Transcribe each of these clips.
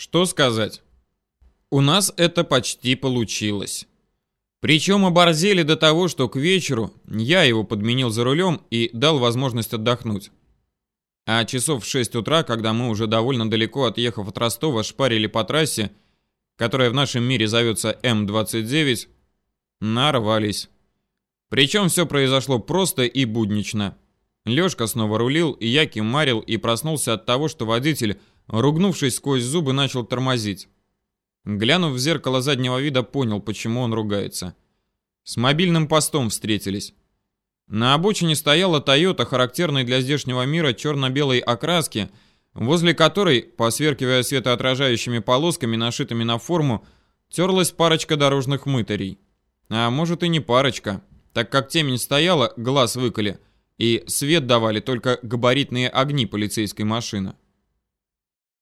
Что сказать? У нас это почти получилось. Причем оборзели до того, что к вечеру я его подменил за рулем и дал возможность отдохнуть. А часов в 6 утра, когда мы уже довольно далеко отъехав от Ростова, шпарили по трассе, которая в нашем мире зовется М-29, нарвались. Причем все произошло просто и буднично. Лёшка снова рулил, и я кимарил и проснулся от того, что водитель, ругнувшись сквозь зубы, начал тормозить. Глянув в зеркало заднего вида, понял, почему он ругается. С мобильным постом встретились. На обочине стояла Toyota, характерной для здешнего мира черно-белой окраски, возле которой, посверкивая светоотражающими полосками, нашитыми на форму, терлась парочка дорожных мытарей. А может и не парочка, так как темень стояла, глаз выколи, и свет давали только габаритные огни полицейской машины.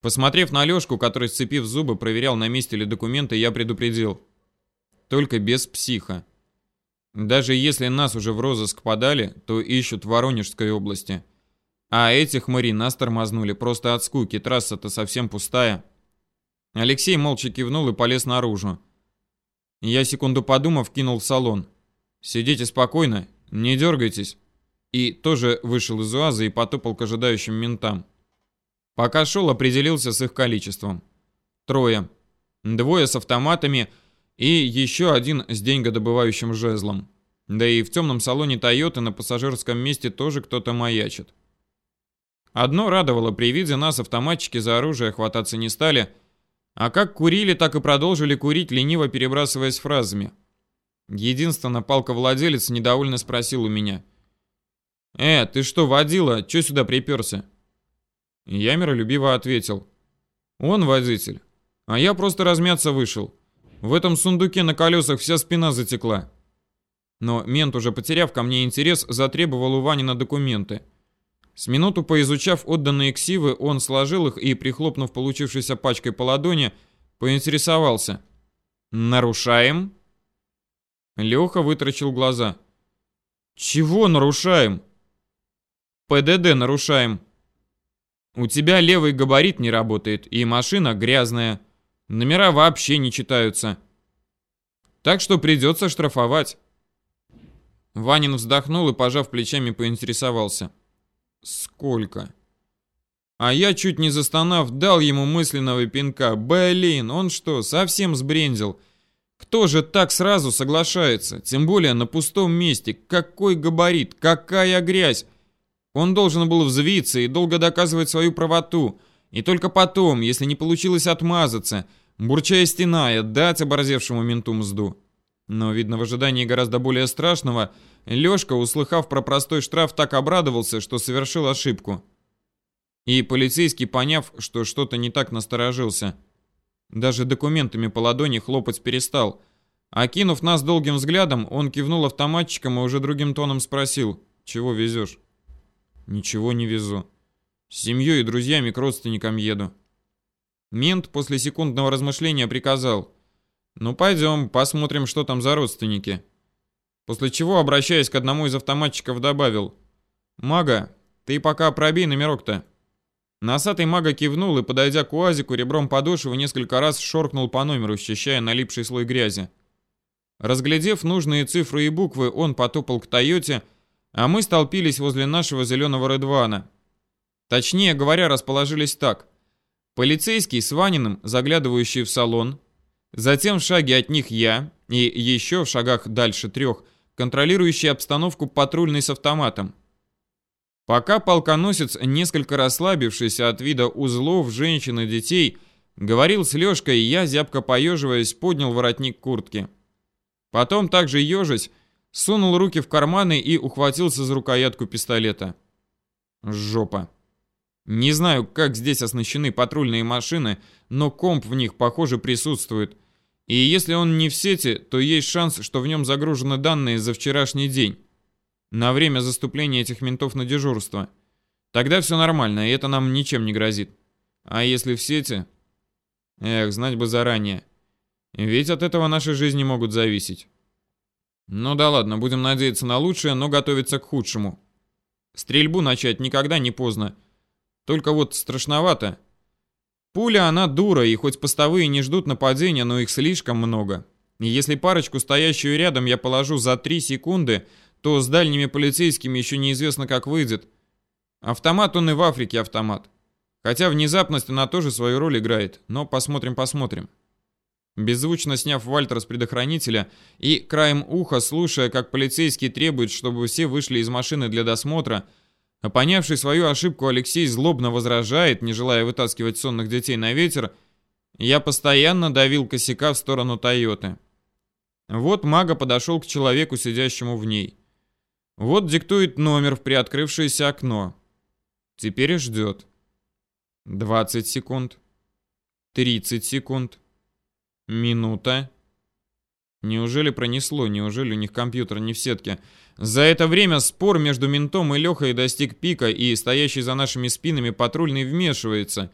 Посмотрев на Лёшку, который, сцепив зубы, проверял, на месте ли документы, я предупредил. Только без психа. Даже если нас уже в розыск подали, то ищут в Воронежской области. А этих мари нас тормознули просто от скуки, трасса-то совсем пустая. Алексей молча кивнул и полез наружу. Я секунду подумав, кинул в салон. «Сидите спокойно, не дергайтесь». И тоже вышел из УАЗа и потопал к ожидающим ментам. Пока шел, определился с их количеством. Трое. Двое с автоматами и еще один с деньгодобывающим жезлом. Да и в темном салоне Тойоты на пассажирском месте тоже кто-то маячит. Одно радовало, при виде нас автоматчики за оружие хвататься не стали, а как курили, так и продолжили курить, лениво перебрасываясь фразами. Единственно, палка-владелец недовольно спросил у меня. «Э, ты что, водила? Чё сюда приперся?» Я миролюбиво ответил. Он водитель. А я просто размяться вышел. В этом сундуке на колесах вся спина затекла. Но мент, уже потеряв ко мне интерес, затребовал у Вани на документы. С минуту поизучав отданные ксивы, он сложил их и, прихлопнув получившейся пачкой по ладони, поинтересовался. «Нарушаем?» Леха вытрачил глаза. «Чего нарушаем?» «ПДД нарушаем», у тебя левый габарит не работает, и машина грязная. Номера вообще не читаются. Так что придется штрафовать. Ванин вздохнул и, пожав плечами, поинтересовался. Сколько? А я, чуть не застонав, дал ему мысленного пинка. Блин, он что, совсем сбрендил? Кто же так сразу соглашается? Тем более на пустом месте. Какой габарит? Какая грязь? Он должен был взвиться и долго доказывать свою правоту. И только потом, если не получилось отмазаться, бурчая стеная, дать оборзевшему менту мзду. Но, видно, в ожидании гораздо более страшного, Лёшка, услыхав про простой штраф, так обрадовался, что совершил ошибку. И полицейский, поняв, что что-то не так, насторожился. Даже документами по ладони хлопать перестал. Окинув нас долгим взглядом, он кивнул автоматчиком и уже другим тоном спросил, «Чего везешь?» Ничего не везу. С семьей и друзьями к родственникам еду. Мент после секундного размышления приказал. Ну пойдем, посмотрим, что там за родственники. После чего, обращаясь к одному из автоматчиков, добавил. Мага, ты пока пробей номерок-то. Носатый мага кивнул и, подойдя к уазику, ребром подошвы несколько раз шоркнул по номеру, счищая налипший слой грязи. Разглядев нужные цифры и буквы, он потопал к Тойоте, а мы столпились возле нашего зеленого Редвана. Точнее говоря, расположились так. Полицейский с Ваниным, заглядывающий в салон, затем в шаге от них я и еще в шагах дальше трех, контролирующий обстановку патрульный с автоматом. Пока полконосец, несколько расслабившийся от вида узлов, женщин и детей, говорил с Лёшкой, я, зябко поеживаясь, поднял воротник куртки. Потом, также ежась, сунул руки в карманы и ухватился за рукоятку пистолета. Жопа. Не знаю, как здесь оснащены патрульные машины, но комп в них, похоже, присутствует. И если он не в сети, то есть шанс, что в нем загружены данные за вчерашний день. На время заступления этих ментов на дежурство. Тогда все нормально, и это нам ничем не грозит. А если в сети? Эх, знать бы заранее. Ведь от этого наши жизни могут зависеть. Ну да ладно, будем надеяться на лучшее, но готовиться к худшему. Стрельбу начать никогда не поздно. Только вот страшновато. Пуля она дура, и хоть постовые не ждут нападения, но их слишком много. И если парочку, стоящую рядом, я положу за 3 секунды, то с дальними полицейскими еще неизвестно, как выйдет. Автомат он и в Африке автомат. Хотя внезапность она тоже свою роль играет, но посмотрим-посмотрим. Беззвучно сняв Вальтер с предохранителя и краем уха, слушая, как полицейский требует, чтобы все вышли из машины для досмотра, а понявший свою ошибку Алексей злобно возражает, не желая вытаскивать сонных детей на ветер, я постоянно давил косяка в сторону Тойоты. Вот мага подошел к человеку, сидящему в ней. Вот диктует номер в приоткрывшееся окно. Теперь ждет. 20 секунд. 30 секунд. Минута. Неужели пронесло? Неужели у них компьютер не в сетке? За это время спор между ментом и Лехой достиг пика, и стоящий за нашими спинами патрульный вмешивается.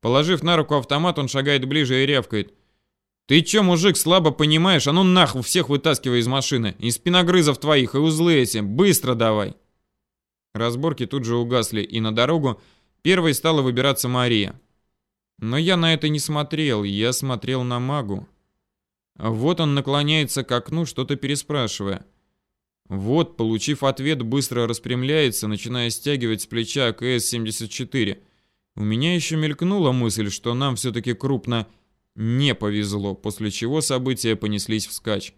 Положив на руку автомат, он шагает ближе и рявкает. «Ты чё, мужик, слабо понимаешь? А ну нахуй всех вытаскивай из машины! И спиногрызов твоих, и узлы эти! Быстро давай!» Разборки тут же угасли, и на дорогу первой стала выбираться Мария. Но я на это не смотрел, я смотрел на магу. Вот он наклоняется к окну, что-то переспрашивая. Вот, получив ответ, быстро распрямляется, начиная стягивать с плеча АКС-74. У меня еще мелькнула мысль, что нам все-таки крупно не повезло, после чего события понеслись вскачь.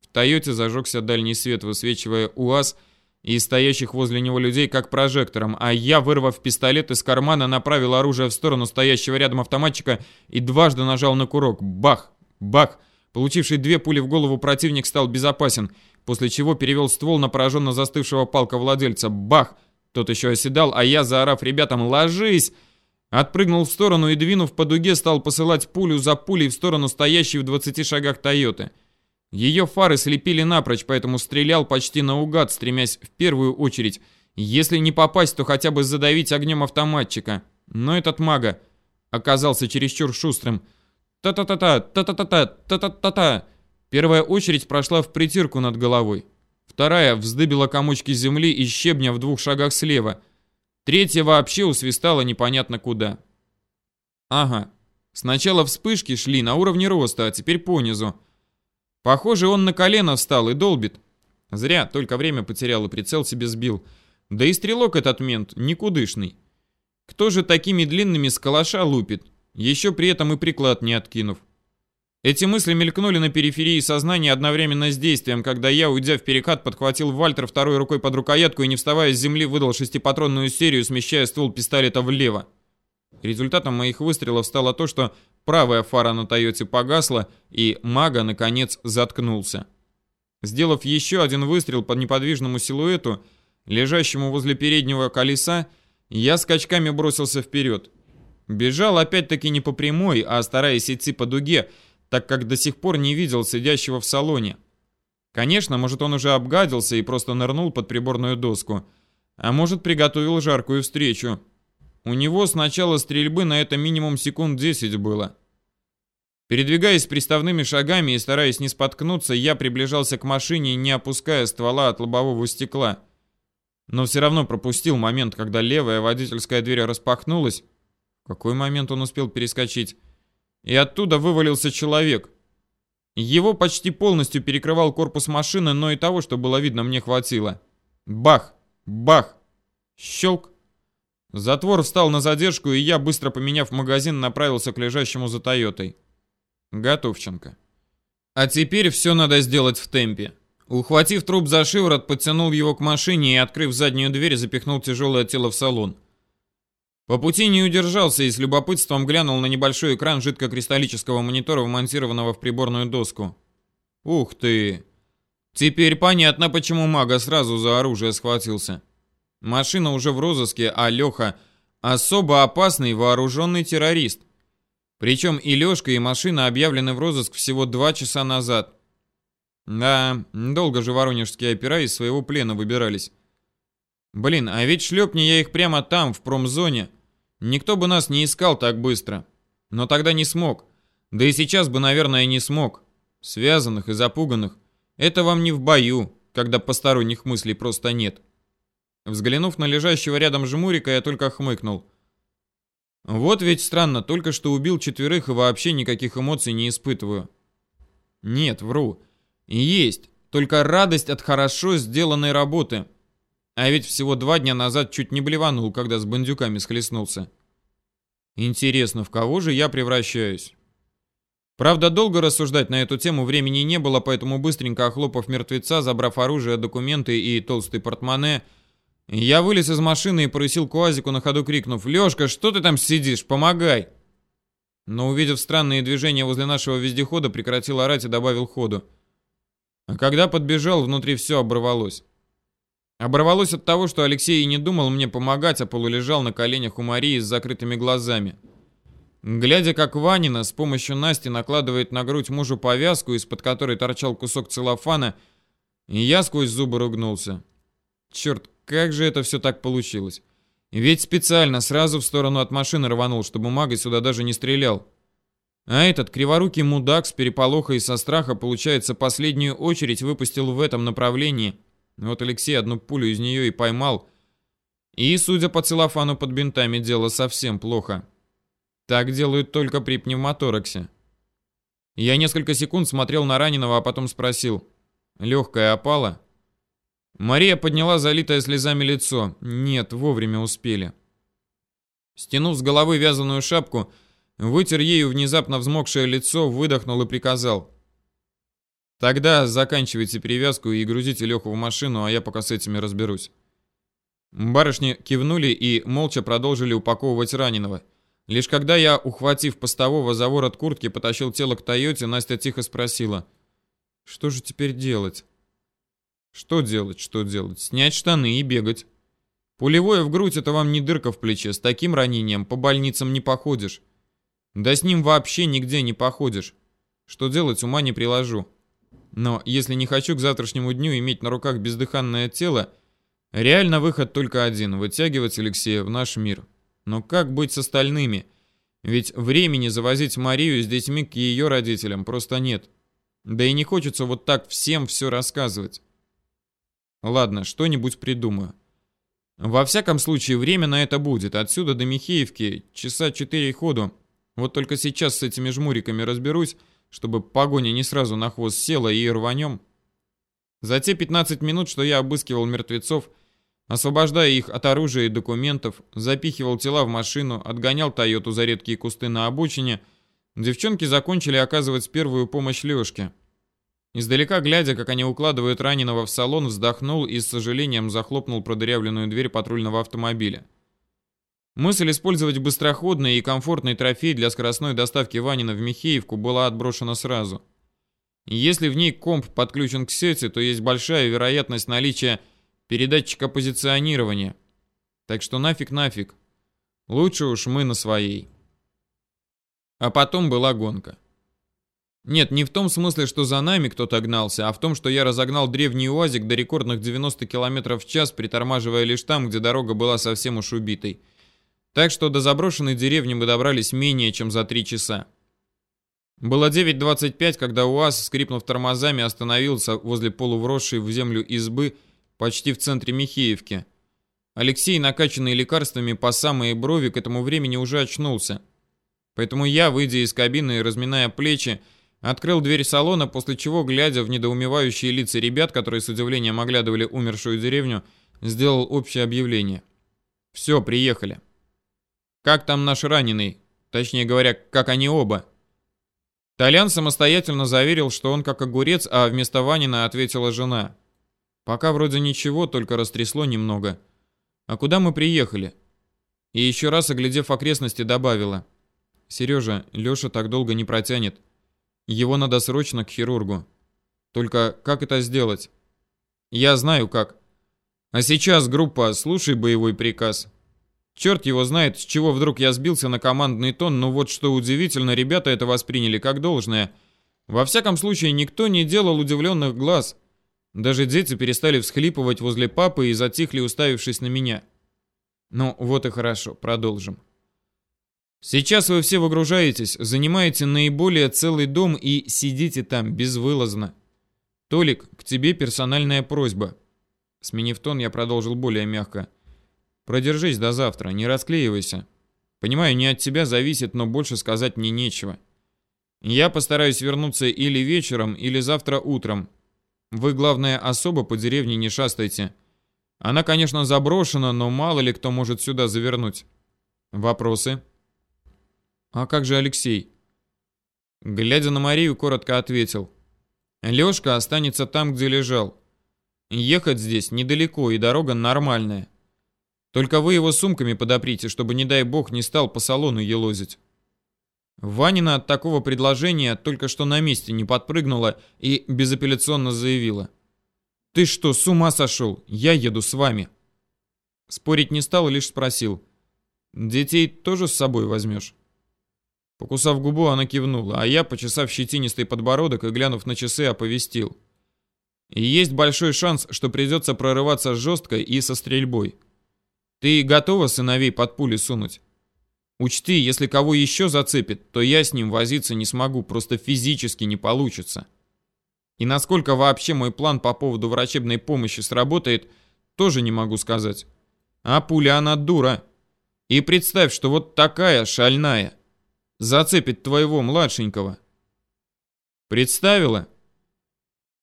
В Тойоте зажегся дальний свет, высвечивая УАЗ и стоящих возле него людей как прожектором, а я, вырвав пистолет из кармана, направил оружие в сторону стоящего рядом автоматчика и дважды нажал на курок. Бах! Бах! Получивший две пули в голову противник стал безопасен, после чего перевел ствол на пораженно застывшего палка владельца. Бах! Тот еще оседал, а я, заорав ребятам «Ложись!», отпрыгнул в сторону и, двинув по дуге, стал посылать пулю за пулей в сторону стоящей в 20 шагах Тойоты. Ее фары слепили напрочь, поэтому стрелял почти наугад, стремясь в первую очередь, если не попасть, то хотя бы задавить огнем автоматчика. Но этот мага оказался чересчур шустрым – Та-та-та-та, та-та-та-та, та-та-та-та. Первая очередь прошла в притирку над головой. Вторая вздыбила комочки земли и щебня в двух шагах слева. Третья вообще усвистала непонятно куда. Ага. Сначала вспышки шли на уровне роста, а теперь понизу. Похоже, он на колено встал и долбит. Зря, только время потерял и прицел себе сбил. Да и стрелок этот мент никудышный. Кто же такими длинными с калаша лупит? еще при этом и приклад не откинув. Эти мысли мелькнули на периферии сознания одновременно с действием, когда я, уйдя в перекат, подхватил Вальтер второй рукой под рукоятку и, не вставая с земли, выдал шестипатронную серию, смещая ствол пистолета влево. Результатом моих выстрелов стало то, что правая фара на Тойоте погасла, и мага, наконец, заткнулся. Сделав еще один выстрел по неподвижному силуэту, лежащему возле переднего колеса, я скачками бросился вперед. Бежал опять-таки не по прямой, а стараясь идти по дуге, так как до сих пор не видел сидящего в салоне. Конечно, может он уже обгадился и просто нырнул под приборную доску. А может приготовил жаркую встречу. У него с начала стрельбы на это минимум секунд 10 было. Передвигаясь приставными шагами и стараясь не споткнуться, я приближался к машине, не опуская ствола от лобового стекла. Но все равно пропустил момент, когда левая водительская дверь распахнулась, какой момент он успел перескочить? И оттуда вывалился человек. Его почти полностью перекрывал корпус машины, но и того, что было видно, мне хватило. Бах! Бах! Щелк! Затвор встал на задержку, и я, быстро поменяв магазин, направился к лежащему за Тойотой. Готовченко. А теперь все надо сделать в темпе. Ухватив труп за шиворот, подтянул его к машине и, открыв заднюю дверь, запихнул тяжелое тело в салон. По пути не удержался и с любопытством глянул на небольшой экран жидкокристаллического монитора, вмонтированного в приборную доску. Ух ты! Теперь понятно, почему мага сразу за оружие схватился. Машина уже в розыске, а Леха особо опасный вооруженный террорист. Причем и Лешка, и машина объявлены в розыск всего два часа назад. Да, долго же воронежские опера из своего плена выбирались. Блин, а ведь шлепни я их прямо там, в промзоне. Никто бы нас не искал так быстро. Но тогда не смог. Да и сейчас бы, наверное, не смог. Связанных и запуганных. Это вам не в бою, когда посторонних мыслей просто нет. Взглянув на лежащего рядом жмурика, я только хмыкнул. Вот ведь странно, только что убил четверых и вообще никаких эмоций не испытываю. Нет, вру. Есть, только радость от хорошо сделанной работы. А ведь всего два дня назад чуть не блеванул, когда с бандюками схлестнулся. Интересно, в кого же я превращаюсь? Правда, долго рассуждать на эту тему времени не было, поэтому быстренько охлопав мертвеца, забрав оружие, документы и толстый портмоне, я вылез из машины и порысил к УАЗику на ходу, крикнув «Лёшка, что ты там сидишь? Помогай!» Но увидев странные движения возле нашего вездехода, прекратил орать и добавил ходу. А когда подбежал, внутри все оборвалось. Оборвалось от того, что Алексей и не думал мне помогать, а полулежал на коленях у Марии с закрытыми глазами. Глядя, как Ванина с помощью Насти накладывает на грудь мужу повязку, из-под которой торчал кусок целлофана, я сквозь зубы ругнулся. Черт, как же это все так получилось? Ведь специально сразу в сторону от машины рванул, чтобы мага сюда даже не стрелял. А этот криворукий мудак с переполоха и со страха, получается, последнюю очередь выпустил в этом направлении. Вот Алексей одну пулю из нее и поймал. И, судя по целлофану под бинтами, дело совсем плохо. Так делают только при пневмотораксе. Я несколько секунд смотрел на раненого, а потом спросил. «Легкая опала?» Мария подняла залитое слезами лицо. Нет, вовремя успели. Стянув с головы вязаную шапку, вытер ею внезапно взмокшее лицо, выдохнул и приказал. «Тогда заканчивайте перевязку и грузите Леху в машину, а я пока с этими разберусь». Барышни кивнули и молча продолжили упаковывать раненого. Лишь когда я, ухватив постового за ворот куртки, потащил тело к Тойоте, Настя тихо спросила. «Что же теперь делать?» Что делать, что делать? Снять штаны и бегать. Пулевое в грудь это вам не дырка в плече. С таким ранением по больницам не походишь. Да с ним вообще нигде не походишь. Что делать, ума не приложу. Но если не хочу к завтрашнему дню иметь на руках бездыханное тело, реально выход только один – вытягивать Алексея в наш мир. Но как быть с остальными? Ведь времени завозить Марию с детьми к ее родителям просто нет. Да и не хочется вот так всем все рассказывать. Ладно, что-нибудь придумаю. Во всяком случае, время на это будет. Отсюда до Михеевки часа четыре ходу. Вот только сейчас с этими жмуриками разберусь, чтобы погоня не сразу на хвост села и рванем. За те 15 минут, что я обыскивал мертвецов, освобождая их от оружия и документов, запихивал тела в машину, отгонял Тойоту за редкие кусты на обочине, девчонки закончили оказывать первую помощь Лешке. Издалека глядя, как они укладывают раненого в салон, вздохнул и с сожалением захлопнул продырявленную дверь патрульного автомобиля. Мысль использовать быстроходный и комфортный трофей для скоростной доставки Ванина в Михеевку была отброшена сразу. Если в ней комп подключен к сети, то есть большая вероятность наличия передатчика позиционирования. Так что нафиг нафиг. Лучше уж мы на своей. А потом была гонка. Нет, не в том смысле, что за нами кто-то гнался, а в том, что я разогнал древний УАЗик до рекордных 90 км в час, притормаживая лишь там, где дорога была совсем уж убитой. Так что до заброшенной деревни мы добрались менее чем за 3 часа. Было 9.25, когда УАЗ, скрипнув тормозами, остановился возле полувросшей в землю избы почти в центре Михеевки. Алексей, накачанный лекарствами по самые брови, к этому времени уже очнулся. Поэтому я, выйдя из кабины и разминая плечи, Открыл дверь салона, после чего, глядя в недоумевающие лица ребят, которые с удивлением оглядывали умершую деревню, сделал общее объявление. «Все, приехали». «Как там наш раненый? Точнее говоря, как они оба?» Толян самостоятельно заверил, что он как огурец, а вместо Ванина ответила жена. «Пока вроде ничего, только растрясло немного. А куда мы приехали?» И еще раз, оглядев окрестности, добавила. «Сережа, Леша так долго не протянет». Его надо срочно к хирургу. Только как это сделать? Я знаю как. А сейчас, группа, слушай боевой приказ. Черт его знает, с чего вдруг я сбился на командный тон, но вот что удивительно, ребята это восприняли как должное. Во всяком случае, никто не делал удивленных глаз. Даже дети перестали всхлипывать возле папы и затихли, уставившись на меня. Ну, вот и хорошо, продолжим. Сейчас вы все выгружаетесь, занимаете наиболее целый дом и сидите там безвылазно. Толик, к тебе персональная просьба. Сменив тон, я продолжил более мягко. Продержись до завтра, не расклеивайся. Понимаю, не от тебя зависит, но больше сказать мне нечего. Я постараюсь вернуться или вечером, или завтра утром. Вы, главное, особо по деревне не шастайте. Она, конечно, заброшена, но мало ли кто может сюда завернуть. Вопросы? А как же Алексей? Глядя на Марию, коротко ответил. Лёшка останется там, где лежал. Ехать здесь недалеко, и дорога нормальная. Только вы его сумками подоприте, чтобы, не дай бог, не стал по салону елозить. Ванина от такого предложения только что на месте не подпрыгнула и безапелляционно заявила. «Ты что, с ума сошел? Я еду с вами!» Спорить не стал лишь спросил. «Детей тоже с собой возьмешь?» Покусав губу, она кивнула, а я, почесав щетинистый подбородок и глянув на часы, оповестил. И есть большой шанс, что придется прорываться жестко и со стрельбой. Ты готова сыновей под пули сунуть? Учти, если кого еще зацепит, то я с ним возиться не смогу, просто физически не получится. И насколько вообще мой план по поводу врачебной помощи сработает, тоже не могу сказать. А пуля она дура. И представь, что вот такая шальная зацепит твоего младшенького. Представила?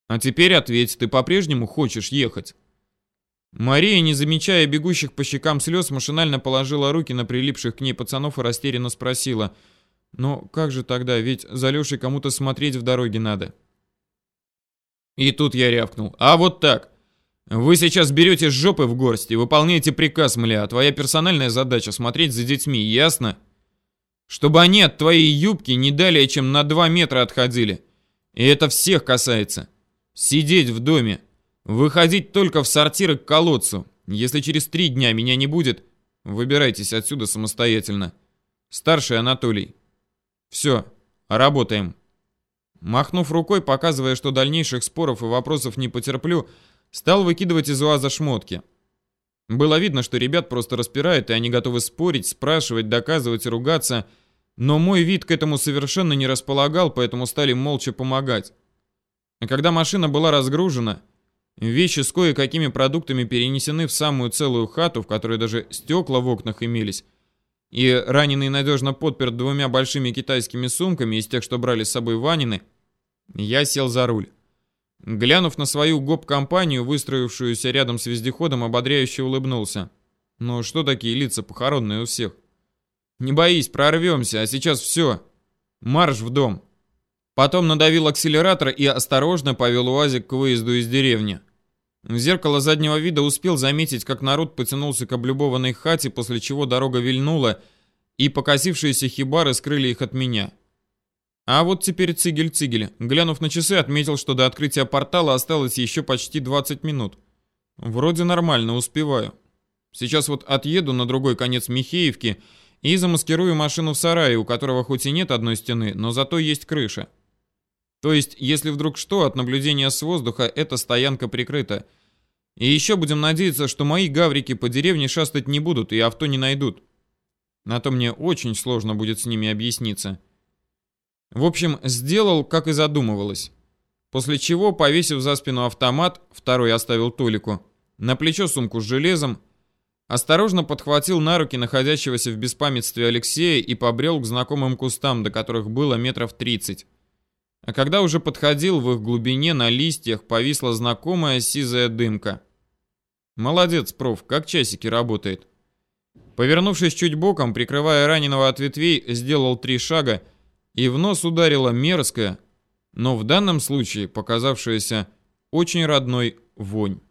А теперь ответь, ты по-прежнему хочешь ехать? Мария, не замечая бегущих по щекам слез, машинально положила руки на прилипших к ней пацанов и растерянно спросила. «Но как же тогда? Ведь за Лешей кому-то смотреть в дороге надо». И тут я рявкнул. «А вот так. Вы сейчас берете жопы в горсть и выполняете приказ, мля, а твоя персональная задача смотреть за детьми, ясно? Чтобы они от твоей юбки не далее, чем на два метра отходили. И это всех касается. Сидеть в доме, Выходить только в сортиры к колодцу. Если через три дня меня не будет, выбирайтесь отсюда самостоятельно. Старший Анатолий. Все, работаем. Махнув рукой, показывая, что дальнейших споров и вопросов не потерплю, стал выкидывать из УАЗа шмотки. Было видно, что ребят просто распирает, и они готовы спорить, спрашивать, доказывать ругаться, но мой вид к этому совершенно не располагал, поэтому стали молча помогать. А когда машина была разгружена, Вещи с кое-какими продуктами перенесены в самую целую хату, в которой даже стекла в окнах имелись. И раненый надежно подперт двумя большими китайскими сумками из тех, что брали с собой Ванины, я сел за руль. Глянув на свою гоп-компанию, выстроившуюся рядом с вездеходом, ободряюще улыбнулся. Ну что такие лица похоронные у всех? Не боись, прорвемся, а сейчас все. Марш в дом. Потом надавил акселератор и осторожно повел УАЗик к выезду из деревни. В зеркало заднего вида успел заметить, как народ потянулся к облюбованной хате, после чего дорога вильнула, и покосившиеся хибары скрыли их от меня. А вот теперь цигель-цигель. Глянув на часы, отметил, что до открытия портала осталось еще почти 20 минут. Вроде нормально, успеваю. Сейчас вот отъеду на другой конец Михеевки и замаскирую машину в сарае, у которого хоть и нет одной стены, но зато есть крыша. То есть, если вдруг что, от наблюдения с воздуха эта стоянка прикрыта. И еще будем надеяться, что мои гаврики по деревне шастать не будут и авто не найдут. На то мне очень сложно будет с ними объясниться. В общем, сделал, как и задумывалось. После чего, повесив за спину автомат, второй оставил Толику, на плечо сумку с железом, осторожно подхватил на руки находящегося в беспамятстве Алексея и побрел к знакомым кустам, до которых было метров тридцать. А когда уже подходил, в их глубине на листьях повисла знакомая сизая дымка. Молодец, проф, как часики работает. Повернувшись чуть боком, прикрывая раненого от ветвей, сделал три шага, и в нос ударила мерзкая, но в данном случае показавшаяся очень родной вонь.